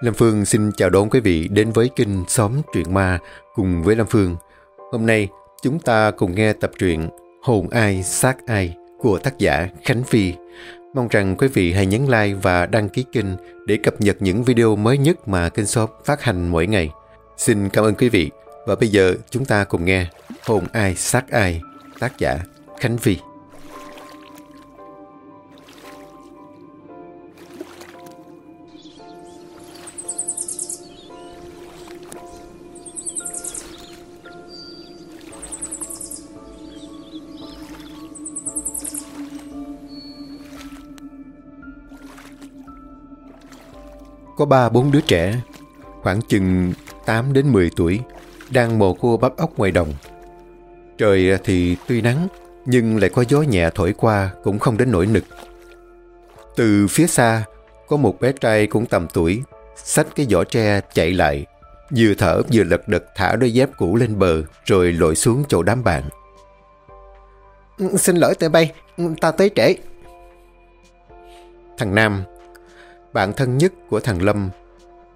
Lâm Phương xin chào đón quý vị đến với kênh Xóm Truyện Ma cùng với Lâm Phương. Hôm nay, chúng ta cùng nghe tập truyện Hồn Ai, Xác Ai của tác giả Khánh Phi. Mong rằng quý vị hãy nhấn like và đăng ký kênh để cập nhật những video mới nhất mà kênh Xóm phát hành mỗi ngày. Xin cảm ơn quý vị và bây giờ, chúng ta cùng nghe Hồn Ai, Xác Ai, tác giả Khánh Phi. Có ba bốn đứa trẻ, khoảng chừng 8 đến 10 tuổi, đang mồ cua bắt ốc ngoài đồng. Trời thì tuy nắng, nhưng lại có gió nhẹ thổi qua cũng không đến nỗi nực. Từ phía xa, có một bé trai cũng tầm tuổi, xách cái vỏ tre chạy lại, vừa thở vừa lật đật thả đôi dép cũ lên bờ rồi lội xuống chỗ đám bạn. Xin lỗi tụi bay, ta tới trễ. Thằng Nam bạn thân nhất của thằng Lâm.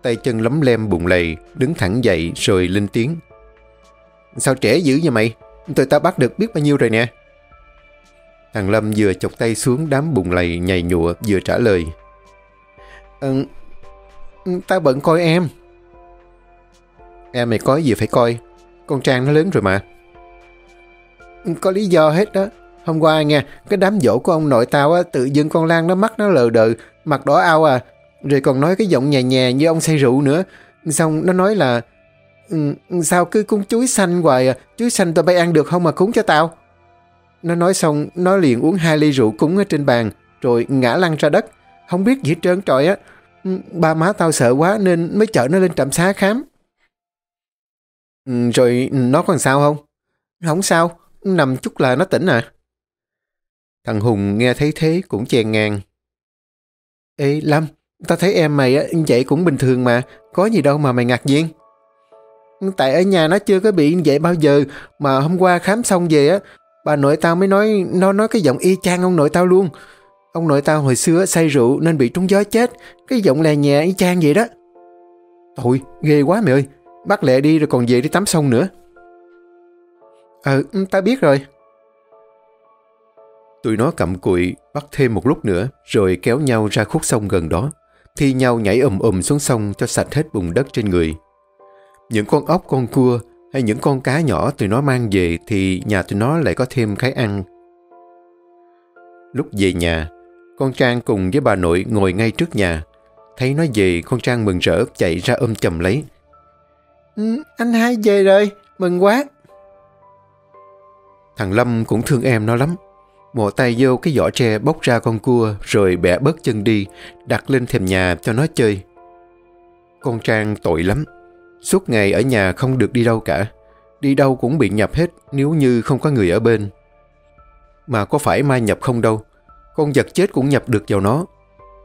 Tay chân lấm lem bụng lầy, đứng thẳng dậy rồi lên tiếng. Sao trễ dữ vậy mày? Tụi tao bắt được biết bao nhiêu rồi nè. Thằng Lâm vừa chọc tay xuống đám bụng lầy nhầy nhụa vừa trả lời. Ừ, ta bận coi em. Em mày có gì phải coi? Con Trang nó lớn rồi mà. Có lý do hết đó. Hôm qua nha, cái đám dỗ của ông nội tao á, tự dưng con Lan nó mắt nó lờ đờ, mặt đỏ ao à. Rồi còn nói cái giọng nhè nhè như ông say rượu nữa. Xong nó nói là ừ, sao cứ cúng chuối xanh hoài à, chuối xanh tao bay ăn được không mà cúng cho tao. Nó nói xong, nó liền uống hai ly rượu cúng ở trên bàn, rồi ngã lăn ra đất. Không biết gì hết trơn trọi á. Ừ, ba má tao sợ quá nên mới chở nó lên trạm xá khám. Ừ, rồi nó còn sao không? Không sao, nằm chút là nó tỉnh à. Thằng Hùng nghe thấy thế cũng chen ngang. Ê Lâm, tao thấy em mày á, vậy cũng bình thường mà, có gì đâu mà mày ngạc nhiên. Tại ở nhà nó chưa có bị vậy bao giờ, mà hôm qua khám xong về á, bà nội tao mới nói, nó nói cái giọng y chang ông nội tao luôn. Ông nội tao hồi xưa say rượu nên bị trúng gió chết, cái giọng lè nhẹ y chang vậy đó. Thôi, ghê quá mày ơi, bắt lẹ đi rồi còn về đi tắm sông nữa. Ừ, tao biết rồi. Tụi nó cặm cụi, bắt thêm một lúc nữa, rồi kéo nhau ra khúc sông gần đó, thi nhau nhảy ùm ùm xuống sông cho sạch hết bùn đất trên người. Những con ốc, con cua hay những con cá nhỏ tụi nó mang về thì nhà tụi nó lại có thêm cái ăn. Lúc về nhà, con Trang cùng với bà nội ngồi ngay trước nhà. Thấy nó về, con Trang mừng rỡ chạy ra ôm chầm lấy. Ừ, anh hai về rồi, mừng quá. Thằng Lâm cũng thương em nó lắm. Mò tay vô cái vỏ tre bóc ra con cua rồi bẻ bớt chân đi, đặt lên thềm nhà cho nó chơi. Con Trang tội lắm. Suốt ngày ở nhà không được đi đâu cả. Đi đâu cũng bị nhập hết nếu như không có người ở bên. Mà có phải mai nhập không đâu. Con vật chết cũng nhập được vào nó.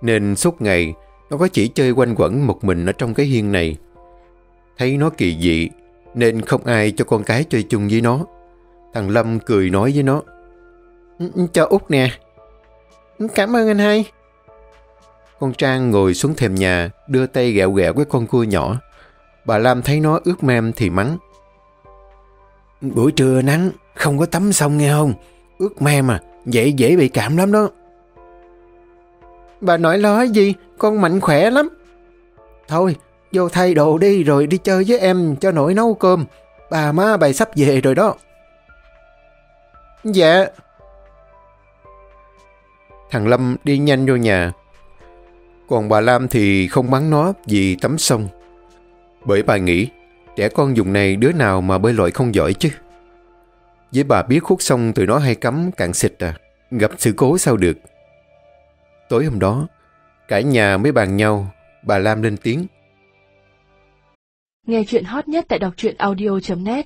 Nên suốt ngày nó có chỉ chơi quanh quẩn một mình ở trong cái hiên này. Thấy nó kỳ dị nên không ai cho con cái chơi chung với nó. Thằng Lâm cười nói với nó. Cho Út nè. Cảm ơn anh hai. Con Trang ngồi xuống thềm nhà, đưa tay gẹo gẹo cái con cua nhỏ. Bà Lam thấy nó ướt mem thì mắng. Buổi trưa nắng, không có tắm xong nghe không? Ướt mem à, vậy dễ bị cảm lắm đó. Bà nói lo gì, con mạnh khỏe lắm. Thôi, vô thay đồ đi rồi đi chơi với em cho nổi nấu cơm. Bà má bà sắp về rồi đó. Dạ. Thằng Lâm đi nhanh vô nhà. Còn bà Lam thì không mắng nó vì tắm sông. Bởi bà nghĩ trẻ con dùng này đứa nào mà bơi lội không giỏi chứ. Với bà biết khúc sông tụi nó hay cắm cạn xịt à, gặp sự cố sao được. Tối hôm đó, Cả nhà mới bàn nhau, bà Lam lên tiếng. Nghe chuyện hot nhất tại đọc truyện audio.net